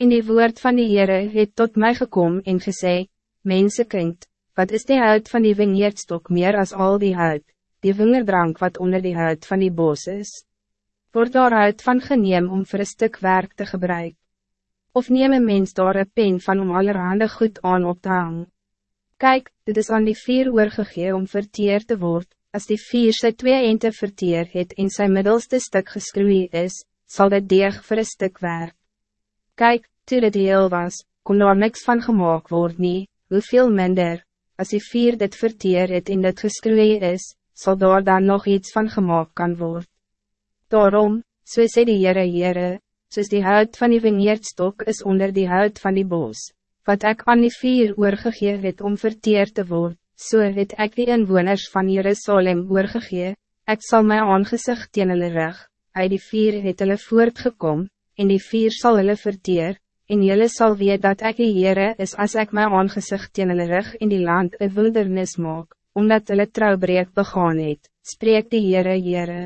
En die woord van die Heere het tot mij gekomen en gesê, Mensenkind, wat is die hout van die vineyardstok meer als al die hout, die wingerdrank wat onder die hout van die bos is? Word daar hout van geneem om voor een stuk werk te gebruiken? Of neem een mens daar een pen van om allerhande goed aan op te hangen? Kijk, dit is aan die vier oorgegee om verteer te worden. Als die vier sy twee eente verteer het en sy middelste stuk geskroei is, zal dit deeg voor een stuk werk. Kijk, toe dit heel was, kon daar niks van gemaakt worden nie, hoeveel minder, als die vier dit verteer het en dit geskroei is, zal daar dan nog iets van gemaakt kan worden. Daarom, so sê die Heere Heere, soos die hout van die vineerdstok is onder die hout van die bos, wat ik aan die vier oorgegee het om verteer te worden, so het ek die inwoners van Jerusalem oorgegee, ek sal my aangezicht teen hulle rig, uit die vier het hulle voortgekom, en die vier zal hulle verteer, en julle sal weet dat ek die Heere is als ik my aangezicht teen hulle rig in die land een wildernis maak, omdat hulle trouwbreek begaan het, spreek die Heere Heere.